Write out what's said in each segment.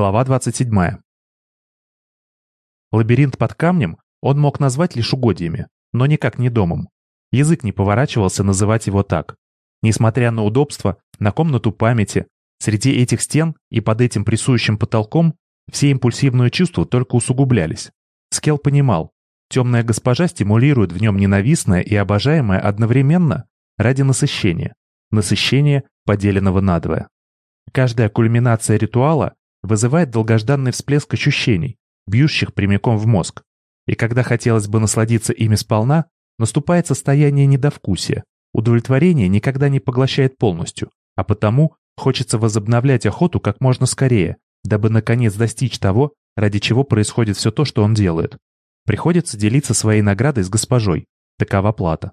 Глава 27. Лабиринт под камнем он мог назвать лишь угодьями, но никак не домом. Язык не поворачивался называть его так. Несмотря на удобство, на комнату памяти, среди этих стен и под этим прессующим потолком все импульсивные чувства только усугублялись. Скел понимал, темная госпожа стимулирует в нем ненавистное и обожаемое одновременно ради насыщения, насыщения, поделенного надвое. Каждая кульминация ритуала вызывает долгожданный всплеск ощущений, бьющих прямиком в мозг. И когда хотелось бы насладиться ими сполна, наступает состояние недовкусия. Удовлетворение никогда не поглощает полностью, а потому хочется возобновлять охоту как можно скорее, дабы наконец достичь того, ради чего происходит все то, что он делает. Приходится делиться своей наградой с госпожой. Такова плата.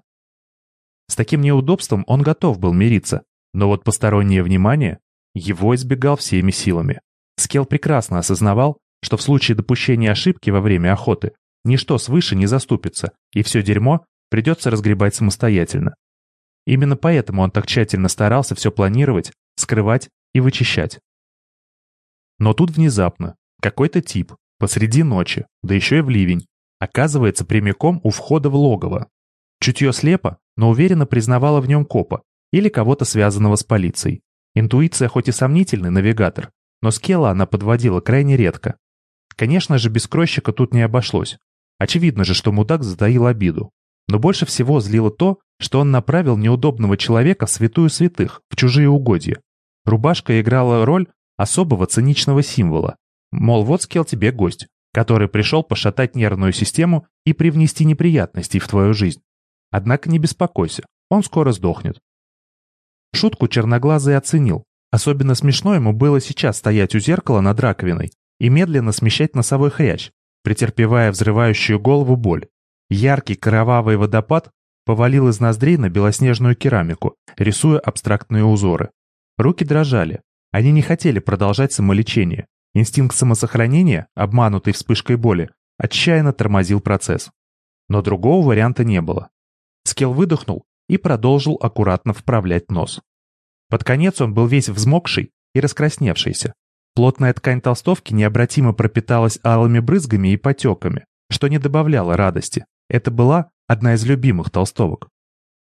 С таким неудобством он готов был мириться, но вот постороннее внимание его избегал всеми силами. Скел прекрасно осознавал, что в случае допущения ошибки во время охоты ничто свыше не заступится, и все дерьмо придется разгребать самостоятельно. Именно поэтому он так тщательно старался все планировать, скрывать и вычищать. Но тут внезапно какой-то тип посреди ночи, да еще и в ливень, оказывается прямиком у входа в логово. Чутье слепо, но уверенно признавало в нем копа или кого-то связанного с полицией. Интуиция хоть и сомнительный навигатор, но скела она подводила крайне редко. Конечно же, без кройщика тут не обошлось. Очевидно же, что мудак затаил обиду. Но больше всего злило то, что он направил неудобного человека в святую святых, в чужие угодья. Рубашка играла роль особого циничного символа. Мол, вот скел тебе гость, который пришел пошатать нервную систему и привнести неприятностей в твою жизнь. Однако не беспокойся, он скоро сдохнет. Шутку черноглазый оценил, Особенно смешно ему было сейчас стоять у зеркала над раковиной и медленно смещать носовой хрящ, претерпевая взрывающую голову боль. Яркий кровавый водопад повалил из ноздрей на белоснежную керамику, рисуя абстрактные узоры. Руки дрожали. Они не хотели продолжать самолечение. Инстинкт самосохранения, обманутый вспышкой боли, отчаянно тормозил процесс. Но другого варианта не было. Скелл выдохнул и продолжил аккуратно вправлять нос. Под конец он был весь взмокший и раскрасневшийся. Плотная ткань толстовки необратимо пропиталась алыми брызгами и потеками, что не добавляло радости. Это была одна из любимых толстовок.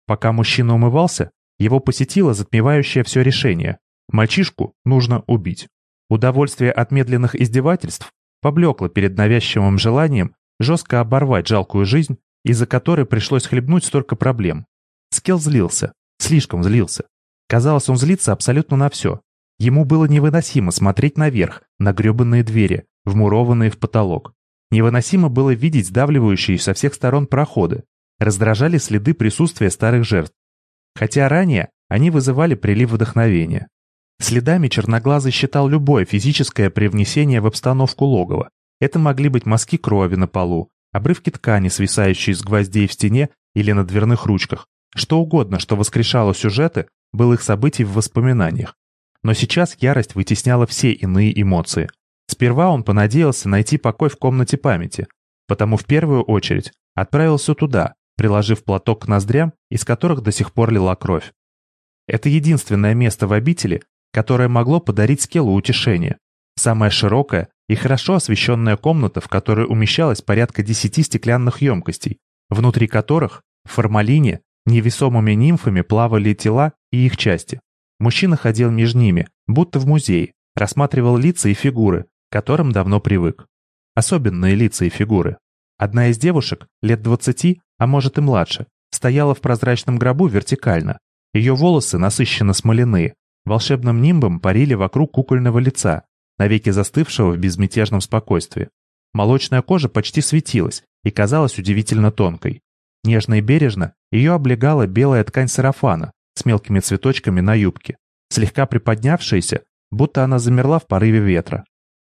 Пока мужчина умывался, его посетило затмевающее все решение. Мальчишку нужно убить. Удовольствие от медленных издевательств поблекло перед навязчивым желанием жестко оборвать жалкую жизнь, из-за которой пришлось хлебнуть столько проблем. Скелл злился, слишком злился. Казалось, он злится абсолютно на все. Ему было невыносимо смотреть наверх, на гребанные двери, вмурованные в потолок. Невыносимо было видеть сдавливающие со всех сторон проходы. Раздражали следы присутствия старых жертв. Хотя ранее они вызывали прилив вдохновения. Следами черноглазый считал любое физическое привнесение в обстановку логова. Это могли быть мазки крови на полу, обрывки ткани, свисающие с гвоздей в стене или на дверных ручках, что угодно, что воскрешало сюжеты, былых событий в воспоминаниях. Но сейчас ярость вытесняла все иные эмоции. Сперва он понадеялся найти покой в комнате памяти, потому в первую очередь отправился туда, приложив платок к ноздрям, из которых до сих пор лила кровь. Это единственное место в обители, которое могло подарить Скеллу утешение. Самая широкая и хорошо освещенная комната, в которой умещалось порядка десяти стеклянных емкостей, внутри которых в формалине невесомыми нимфами плавали тела и их части. Мужчина ходил между ними, будто в музее, рассматривал лица и фигуры, к которым давно привык. Особенные лица и фигуры. Одна из девушек, лет двадцати, а может и младше, стояла в прозрачном гробу вертикально. Ее волосы насыщенно смоляные, волшебным нимбом парили вокруг кукольного лица, навеки застывшего в безмятежном спокойствии. Молочная кожа почти светилась и казалась удивительно тонкой. Нежно и бережно ее облегала белая ткань сарафана, с мелкими цветочками на юбке, слегка приподнявшаяся, будто она замерла в порыве ветра.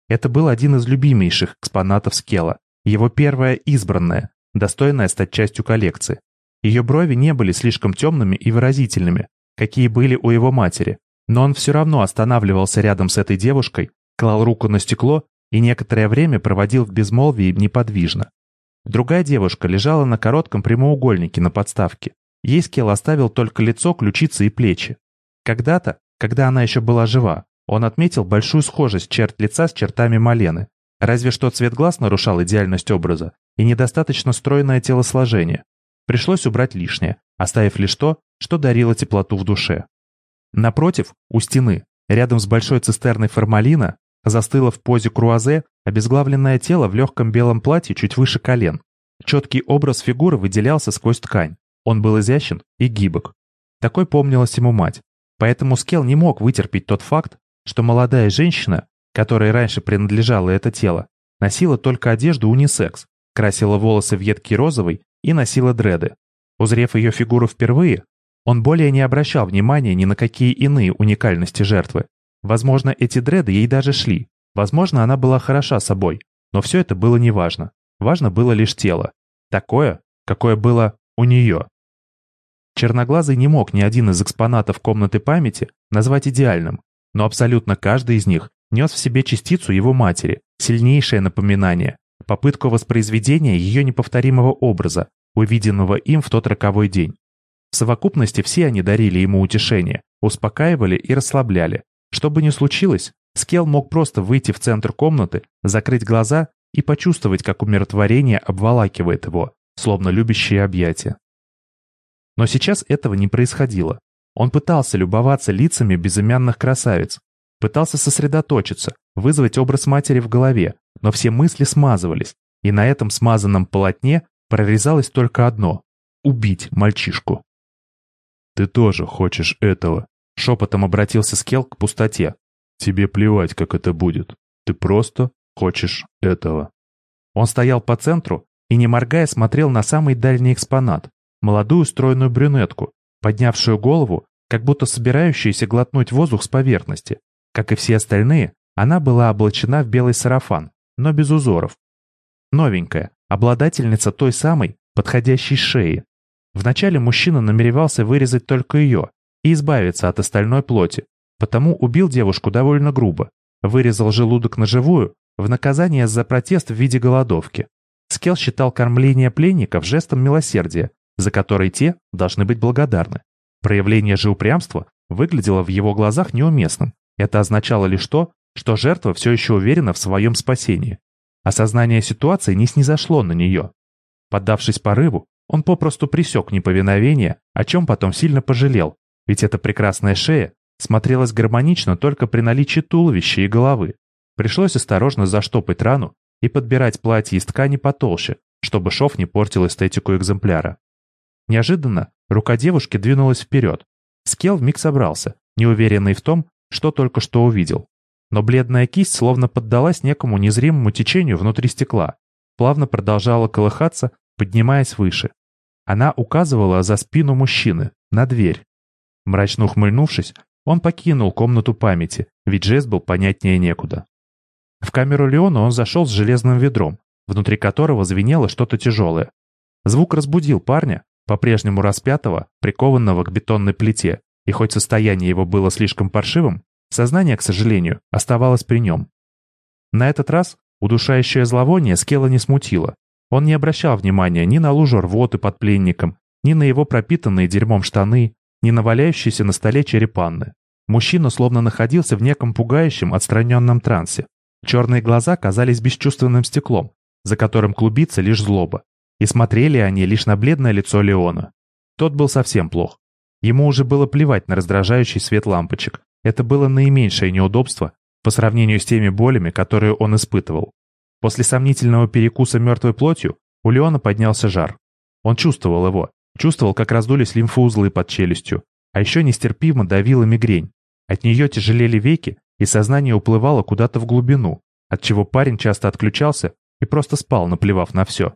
Это был один из любимейших экспонатов Скела, его первая избранная, достойная стать частью коллекции. Ее брови не были слишком темными и выразительными, какие были у его матери, но он все равно останавливался рядом с этой девушкой, клал руку на стекло и некоторое время проводил в безмолвии неподвижно. Другая девушка лежала на коротком прямоугольнике на подставке, Ей Скелл оставил только лицо, ключицы и плечи. Когда-то, когда она еще была жива, Он отметил большую схожесть черт лица с чертами Малены. Разве что цвет глаз нарушал идеальность образа и недостаточно стройное телосложение. Пришлось убрать лишнее, оставив лишь то, что дарило теплоту в душе. Напротив, у стены, рядом с большой цистерной формалина, застыло в позе круазе обезглавленное тело в легком белом платье чуть выше колен. Четкий образ фигуры выделялся сквозь ткань. Он был изящен и гибок. Такой помнилась ему мать. Поэтому Скел не мог вытерпеть тот факт, что молодая женщина, которой раньше принадлежало это тело, носила только одежду унисекс, красила волосы в едкий розовый и носила дреды. Узрев ее фигуру впервые, он более не обращал внимания ни на какие иные уникальности жертвы. Возможно, эти дреды ей даже шли. Возможно, она была хороша собой. Но все это было неважно. Важно было лишь тело. Такое, какое было у нее. Черноглазый не мог ни один из экспонатов комнаты памяти назвать идеальным, но абсолютно каждый из них нес в себе частицу его матери, сильнейшее напоминание, попытку воспроизведения ее неповторимого образа, увиденного им в тот роковой день. В совокупности все они дарили ему утешение, успокаивали и расслабляли. Что бы ни случилось, Скел мог просто выйти в центр комнаты, закрыть глаза и почувствовать, как умиротворение обволакивает его, словно любящие объятия. Но сейчас этого не происходило. Он пытался любоваться лицами безымянных красавиц, пытался сосредоточиться, вызвать образ матери в голове, но все мысли смазывались, и на этом смазанном полотне прорезалось только одно — убить мальчишку. «Ты тоже хочешь этого», — шепотом обратился Скел к пустоте. «Тебе плевать, как это будет. Ты просто хочешь этого». Он стоял по центру и, не моргая, смотрел на самый дальний экспонат, молодую стройную брюнетку, поднявшую голову, как будто собирающуюся глотнуть воздух с поверхности. Как и все остальные, она была облачена в белый сарафан, но без узоров. Новенькая, обладательница той самой, подходящей шеи. Вначале мужчина намеревался вырезать только ее и избавиться от остальной плоти, потому убил девушку довольно грубо, вырезал желудок на живую в наказание за протест в виде голодовки. Скел считал кормление пленников жестом милосердия, за который те должны быть благодарны. Проявление же упрямства выглядело в его глазах неуместным. Это означало лишь то, что жертва все еще уверена в своем спасении. Осознание ситуации не снизошло на нее. Поддавшись порыву, он попросту присек неповиновение, о чем потом сильно пожалел, ведь эта прекрасная шея смотрелась гармонично только при наличии туловища и головы. Пришлось осторожно заштопать рану и подбирать платье из ткани потолще, чтобы шов не портил эстетику экземпляра. Неожиданно рука девушки двинулась вперед. Скел вмиг собрался, неуверенный в том, что только что увидел. Но бледная кисть словно поддалась некому незримому течению внутри стекла, плавно продолжала колыхаться, поднимаясь выше. Она указывала за спину мужчины, на дверь. Мрачно ухмыльнувшись, он покинул комнату памяти, ведь жест был понятнее некуда. В камеру Леона он зашел с железным ведром, внутри которого звенело что-то тяжелое. Звук разбудил парня, по-прежнему распятого, прикованного к бетонной плите, и хоть состояние его было слишком паршивым, сознание, к сожалению, оставалось при нем. На этот раз удушающее зловоние Скелла не смутило. Он не обращал внимания ни на лужу рвоты под пленником, ни на его пропитанные дерьмом штаны, ни на валяющиеся на столе черепанны. Мужчина словно находился в неком пугающем, отстраненном трансе. Черные глаза казались бесчувственным стеклом, за которым клубится лишь злоба. И смотрели они лишь на бледное лицо Леона. Тот был совсем плох. Ему уже было плевать на раздражающий свет лампочек. Это было наименьшее неудобство по сравнению с теми болями, которые он испытывал. После сомнительного перекуса мертвой плотью у Леона поднялся жар. Он чувствовал его, чувствовал, как раздулись лимфоузлы под челюстью, а еще нестерпимо давила мигрень. От нее тяжелели веки, и сознание уплывало куда-то в глубину, от чего парень часто отключался и просто спал, наплевав на все.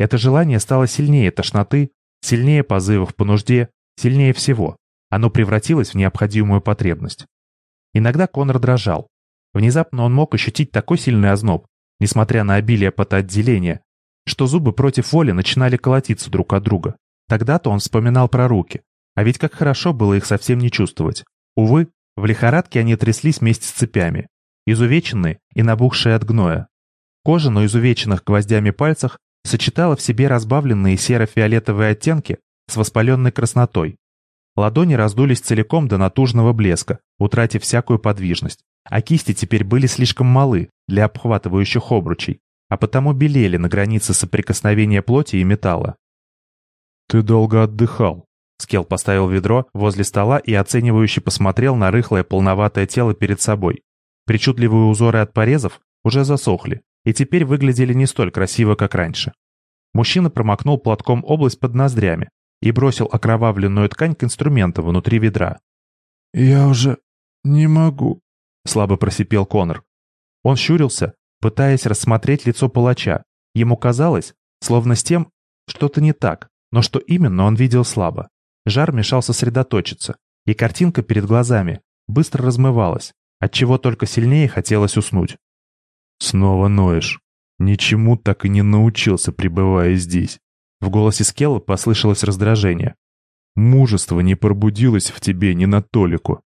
Это желание стало сильнее тошноты, сильнее позывов по нужде, Сильнее всего. Оно превратилось в необходимую потребность. Иногда Конор дрожал. Внезапно он мог ощутить такой сильный озноб, несмотря на обилие потоотделения, что зубы против воли начинали колотиться друг от друга. Тогда-то он вспоминал про руки, а ведь как хорошо было их совсем не чувствовать. Увы, в лихорадке они тряслись вместе с цепями, изувеченные и набухшие от гноя. Кожа на изувеченных гвоздями пальцах сочетала в себе разбавленные серо-фиолетовые оттенки с воспаленной краснотой. Ладони раздулись целиком до натужного блеска, утратив всякую подвижность, а кисти теперь были слишком малы для обхватывающих обручей, а потому белели на границе соприкосновения плоти и металла. «Ты долго отдыхал». Скел поставил ведро возле стола и оценивающе посмотрел на рыхлое полноватое тело перед собой. Причудливые узоры от порезов уже засохли и теперь выглядели не столь красиво, как раньше. Мужчина промокнул платком область под ноздрями и бросил окровавленную ткань к инструменту внутри ведра. «Я уже не могу», — слабо просипел Конор. Он щурился, пытаясь рассмотреть лицо палача. Ему казалось, словно с тем что-то не так, но что именно он видел слабо. Жар мешал сосредоточиться, и картинка перед глазами быстро размывалась, отчего только сильнее хотелось уснуть. «Снова ноешь. Ничему так и не научился, пребывая здесь». В голосе Скелла послышалось раздражение. «Мужество не пробудилось в тебе ни на толику».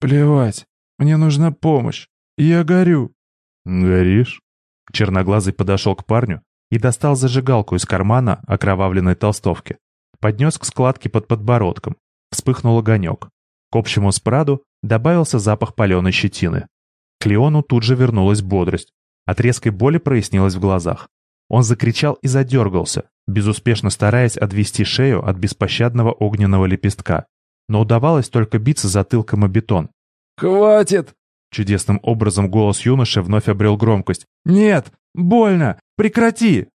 «Плевать. Мне нужна помощь. Я горю». «Горишь?» Черноглазый подошел к парню и достал зажигалку из кармана окровавленной толстовки. Поднес к складке под подбородком. Вспыхнул огонек. К общему спраду добавился запах паленой щетины. К Леону тут же вернулась бодрость. От резкой боли прояснилось в глазах. Он закричал и задергался, безуспешно стараясь отвести шею от беспощадного огненного лепестка. Но удавалось только биться затылком о бетон. «Хватит!» Чудесным образом голос юноши вновь обрел громкость. «Нет! Больно! Прекрати!»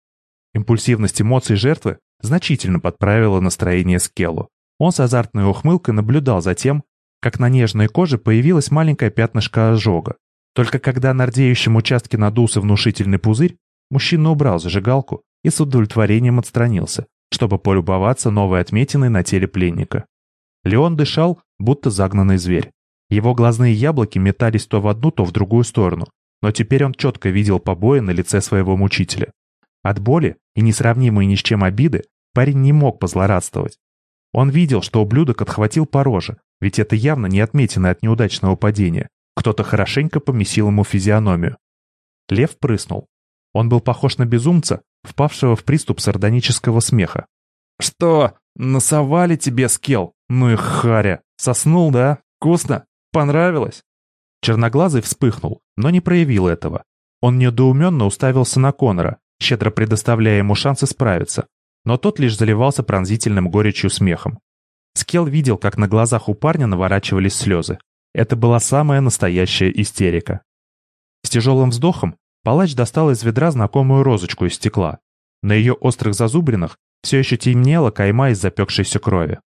Импульсивность эмоций жертвы значительно подправила настроение Скеллу. Он с азартной ухмылкой наблюдал за тем, как на нежной коже появилось маленькое пятнышко ожога. Только когда на рдеющем участке надулся внушительный пузырь, мужчина убрал зажигалку и с удовлетворением отстранился, чтобы полюбоваться новой отметиной на теле пленника. Леон дышал, будто загнанный зверь. Его глазные яблоки метались то в одну, то в другую сторону, но теперь он четко видел побои на лице своего мучителя. От боли и несравнимой ни с чем обиды парень не мог позлорадствовать. Он видел, что ублюдок отхватил по роже, ведь это явно не отметина от неудачного падения. Кто-то хорошенько помесил ему физиономию. Лев прыснул. Он был похож на безумца, впавшего в приступ сардонического смеха. «Что, насовали тебе, Скел? Ну и харя! Соснул, да? Вкусно? Понравилось?» Черноглазый вспыхнул, но не проявил этого. Он недоуменно уставился на Конора, щедро предоставляя ему шанс исправиться, но тот лишь заливался пронзительным горечью смехом. Скел видел, как на глазах у парня наворачивались слезы. Это была самая настоящая истерика. С тяжелым вздохом палач достал из ведра знакомую розочку из стекла. На ее острых зазубринах все еще темнела кайма из запекшейся крови.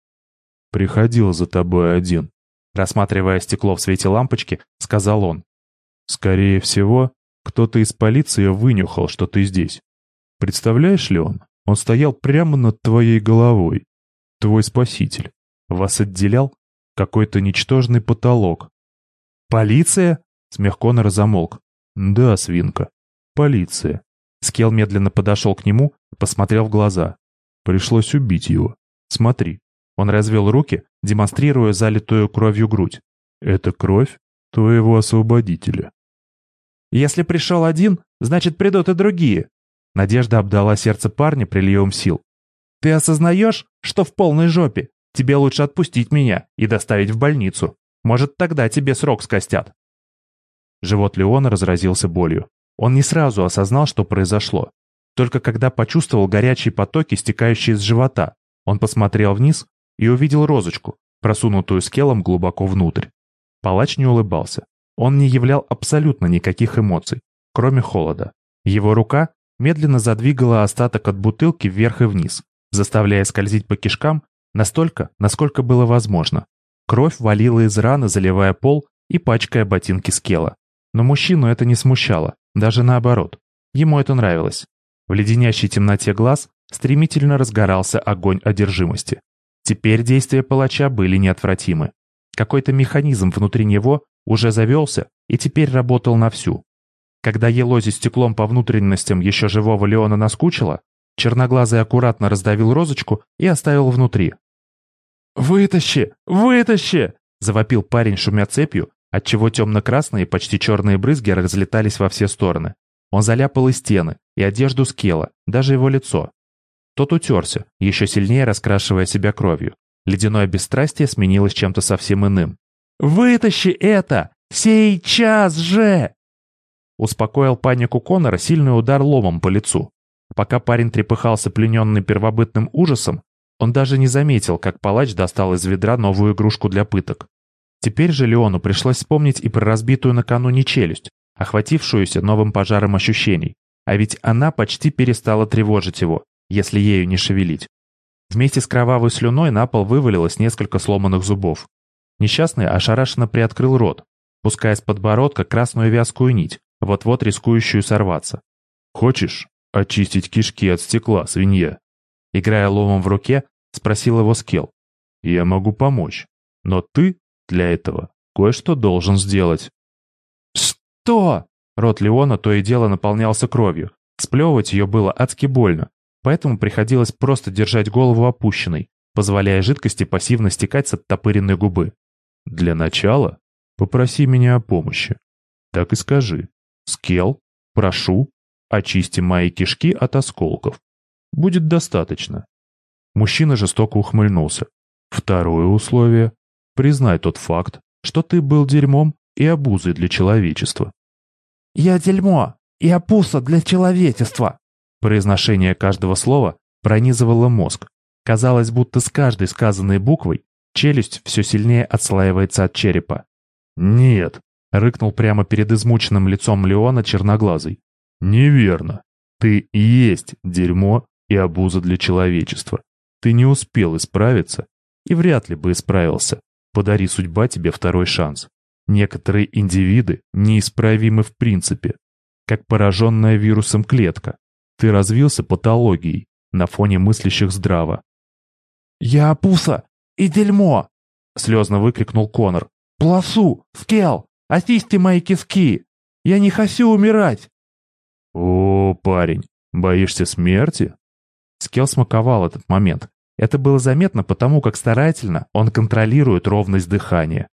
«Приходил за тобой один», рассматривая стекло в свете лампочки, сказал он. «Скорее всего, кто-то из полиции вынюхал, что ты здесь. Представляешь ли он? Он стоял прямо над твоей головой. Твой спаситель. Вас отделял какой-то ничтожный потолок. «Полиция?» — смех Конора замолк. «Да, свинка. Полиция». Скел медленно подошел к нему и посмотрел в глаза. Пришлось убить его. Смотри. Он развел руки, демонстрируя залитую кровью грудь. Это кровь твоего освободителя. Если пришел один, значит придут и другие. Надежда обдала сердце парня приливом сил. Ты осознаешь, что в полной жопе? Тебе лучше отпустить меня и доставить в больницу. Может, тогда тебе срок скостят. Живот Леона разразился болью. Он не сразу осознал, что произошло. Только когда почувствовал горячие потоки, стекающие из живота, он посмотрел вниз и увидел розочку, просунутую скелом глубоко внутрь. Палач не улыбался. Он не являл абсолютно никаких эмоций, кроме холода. Его рука медленно задвигала остаток от бутылки вверх и вниз, заставляя скользить по кишкам настолько, насколько было возможно. Кровь валила из раны, заливая пол и пачкая ботинки скела. Но мужчину это не смущало, даже наоборот. Ему это нравилось. В леденящей темноте глаз стремительно разгорался огонь одержимости. Теперь действия палача были неотвратимы. Какой-то механизм внутри него уже завелся и теперь работал на всю. Когда елозить стеклом по внутренностям еще живого Леона наскучило, черноглазый аккуратно раздавил розочку и оставил внутри. «Вытащи! Вытащи!» — завопил парень, шумя цепью, отчего темно-красные, почти черные брызги разлетались во все стороны. Он заляпал и стены, и одежду скела, даже его лицо. Тот утерся, еще сильнее раскрашивая себя кровью. Ледяное бесстрастие сменилось чем-то совсем иным. Вытащи это! Сейчас же!» Успокоил панику Конора сильный удар ломом по лицу. Пока парень трепыхался плененный первобытным ужасом, он даже не заметил, как палач достал из ведра новую игрушку для пыток. Теперь же Леону пришлось вспомнить и про разбитую накануне челюсть, охватившуюся новым пожаром ощущений. А ведь она почти перестала тревожить его, если ею не шевелить. Вместе с кровавой слюной на пол вывалилось несколько сломанных зубов. Несчастный ошарашенно приоткрыл рот, пуская с подбородка красную вязкую нить, вот-вот рискующую сорваться. «Хочешь очистить кишки от стекла, свинья?» Играя ломом в руке, спросил его Скелл. «Я могу помочь, но ты для этого кое-что должен сделать». «Что?» Рот Леона то и дело наполнялся кровью. Сплевывать ее было адски больно, поэтому приходилось просто держать голову опущенной, позволяя жидкости пассивно стекать с оттопыренной губы. «Для начала попроси меня о помощи. Так и скажи. Скел, прошу, очисти мои кишки от осколков. Будет достаточно». Мужчина жестоко ухмыльнулся. «Второе условие. Признай тот факт, что ты был дерьмом и обузой для человечества. «Я дерьмо и опуса для человечества!» Произношение каждого слова пронизывало мозг. Казалось, будто с каждой сказанной буквой челюсть все сильнее отслаивается от черепа. «Нет», — рыкнул прямо перед измученным лицом Леона черноглазый. «Неверно. Ты есть дерьмо и обуза для человечества. Ты не успел исправиться и вряд ли бы исправился. Подари судьба тебе второй шанс. Некоторые индивиды неисправимы в принципе, как пораженная вирусом клетка. Ты развился патологией на фоне мыслящих здраво. «Я опуса и дерьмо!» — слезно выкрикнул Конор. «Пласу! Скел! Очисти мои киски! Я не хочу умирать!» «О, парень, боишься смерти?» Скел смаковал этот момент. Это было заметно потому, как старательно он контролирует ровность дыхания.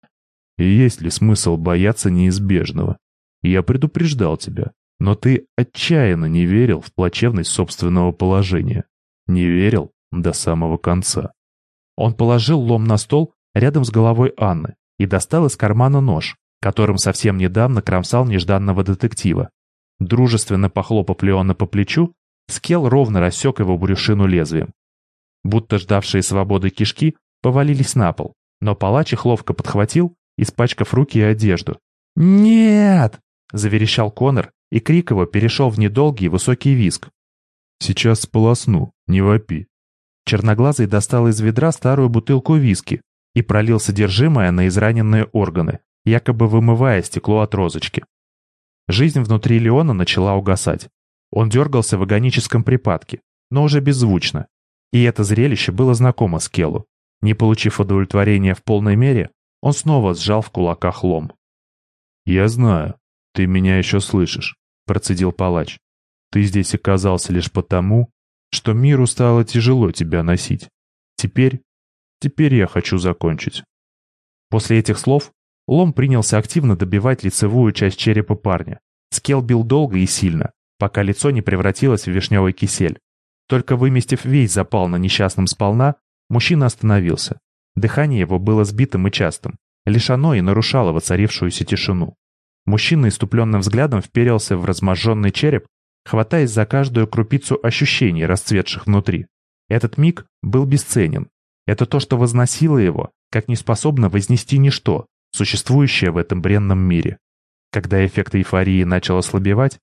И есть ли смысл бояться неизбежного? Я предупреждал тебя, но ты отчаянно не верил в плачевность собственного положения. Не верил до самого конца. Он положил лом на стол рядом с головой Анны и достал из кармана нож, которым совсем недавно кромсал нежданного детектива. Дружественно похлопав Леона по плечу, Скел ровно рассек его брюшину лезвием. Будто ждавшие свободы кишки повалились на пол, но палач их ловко подхватил испачкав руки и одежду. «Нет!» — заверещал Конор, и крик его перешел в недолгий высокий визг. «Сейчас сполосну, не вопи». Черноглазый достал из ведра старую бутылку виски и пролил содержимое на израненные органы, якобы вымывая стекло от розочки. Жизнь внутри Леона начала угасать. Он дергался в агоническом припадке, но уже беззвучно. И это зрелище было знакомо Скеллу. Не получив удовлетворения в полной мере, он снова сжал в кулаках лом. «Я знаю, ты меня еще слышишь», — процедил палач. «Ты здесь оказался лишь потому, что миру стало тяжело тебя носить. Теперь... Теперь я хочу закончить». После этих слов лом принялся активно добивать лицевую часть черепа парня. Скел бил долго и сильно, пока лицо не превратилось в вишневый кисель. Только выместив весь запал на несчастном сполна, мужчина остановился. Дыхание его было сбитым и частым. Лишь оно и нарушало воцарившуюся тишину. Мужчина иступленным взглядом вперился в разможженный череп, хватаясь за каждую крупицу ощущений, расцветших внутри. Этот миг был бесценен. Это то, что возносило его, как не способно вознести ничто, существующее в этом бренном мире. Когда эффект эйфории начал ослабевать,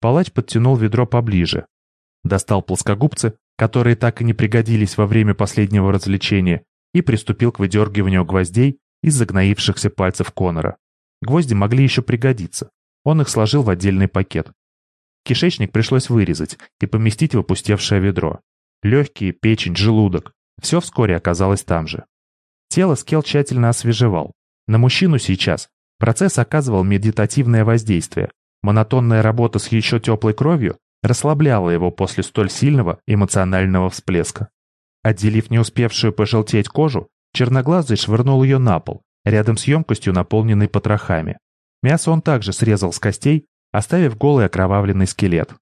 палач подтянул ведро поближе, достал плоскогубцы, которые так и не пригодились во время последнего развлечения, и приступил к выдергиванию гвоздей из загноившихся пальцев Конора. Гвозди могли еще пригодиться. Он их сложил в отдельный пакет. Кишечник пришлось вырезать и поместить в опустевшее ведро. Легкие, печень, желудок. Все вскоре оказалось там же. Тело Скел тщательно освежевал. На мужчину сейчас процесс оказывал медитативное воздействие. Монотонная работа с еще теплой кровью расслабляла его после столь сильного эмоционального всплеска. Отделив не успевшую пожелтеть кожу, черноглазый швырнул ее на пол, рядом с емкостью, наполненной потрохами. Мясо он также срезал с костей, оставив голый окровавленный скелет.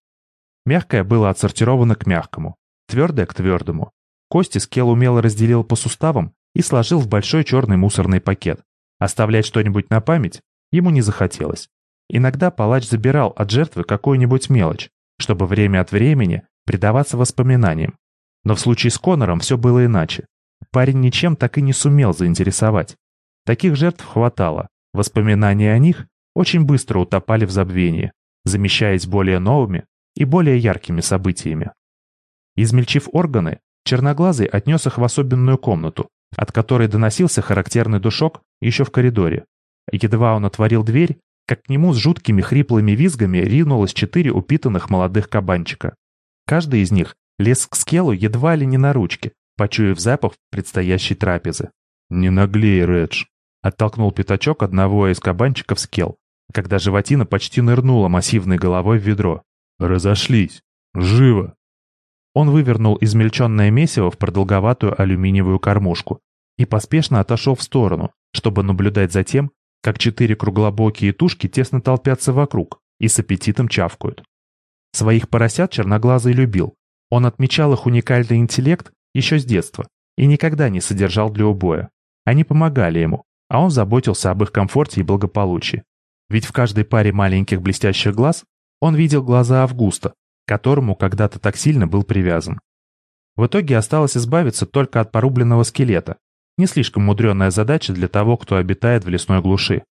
Мягкое было отсортировано к мягкому, твердое к твердому. Кости Скел умело разделил по суставам и сложил в большой черный мусорный пакет. Оставлять что-нибудь на память ему не захотелось. Иногда палач забирал от жертвы какую-нибудь мелочь, чтобы время от времени предаваться воспоминаниям. Но в случае с Конором все было иначе. Парень ничем так и не сумел заинтересовать. Таких жертв хватало. Воспоминания о них очень быстро утопали в забвении, замещаясь более новыми и более яркими событиями. Измельчив органы, Черноглазый отнес их в особенную комнату, от которой доносился характерный душок еще в коридоре. Едва он отворил дверь, как к нему с жуткими хриплыми визгами ринулось четыре упитанных молодых кабанчика. Каждый из них лез к скелу едва ли не на ручке, почуяв запах предстоящей трапезы. «Не наглей, Редж!» — оттолкнул пятачок одного из кабанчиков скел, когда животина почти нырнула массивной головой в ведро. «Разошлись! Живо!» Он вывернул измельченное месиво в продолговатую алюминиевую кормушку и поспешно отошел в сторону, чтобы наблюдать за тем, как четыре круглобокие тушки тесно толпятся вокруг и с аппетитом чавкают. Своих поросят черноглазый любил. Он отмечал их уникальный интеллект еще с детства и никогда не содержал для убоя. Они помогали ему, а он заботился об их комфорте и благополучии. Ведь в каждой паре маленьких блестящих глаз он видел глаза Августа, которому когда-то так сильно был привязан. В итоге осталось избавиться только от порубленного скелета. Не слишком мудреная задача для того, кто обитает в лесной глуши.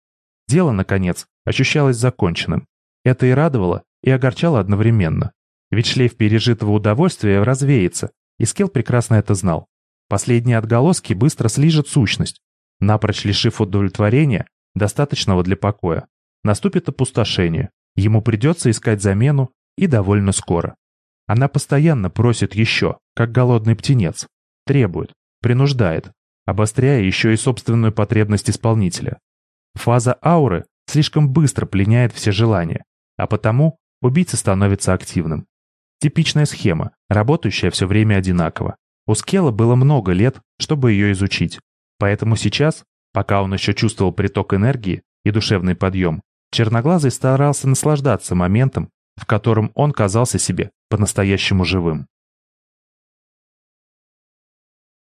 Дело, наконец, ощущалось законченным. Это и радовало, и огорчало одновременно. Ведь шлейф пережитого удовольствия развеется, и Скел прекрасно это знал. Последние отголоски быстро слижет сущность, напрочь лишив удовлетворения, достаточного для покоя. Наступит опустошение. Ему придется искать замену, и довольно скоро. Она постоянно просит еще, как голодный птенец. Требует, принуждает, обостряя еще и собственную потребность исполнителя. Фаза ауры слишком быстро пленяет все желания, а потому убийца становится активным. Типичная схема, работающая все время одинаково. У Скела было много лет, чтобы ее изучить. Поэтому сейчас, пока он еще чувствовал приток энергии и душевный подъем, Черноглазый старался наслаждаться моментом, в котором он казался себе по-настоящему живым.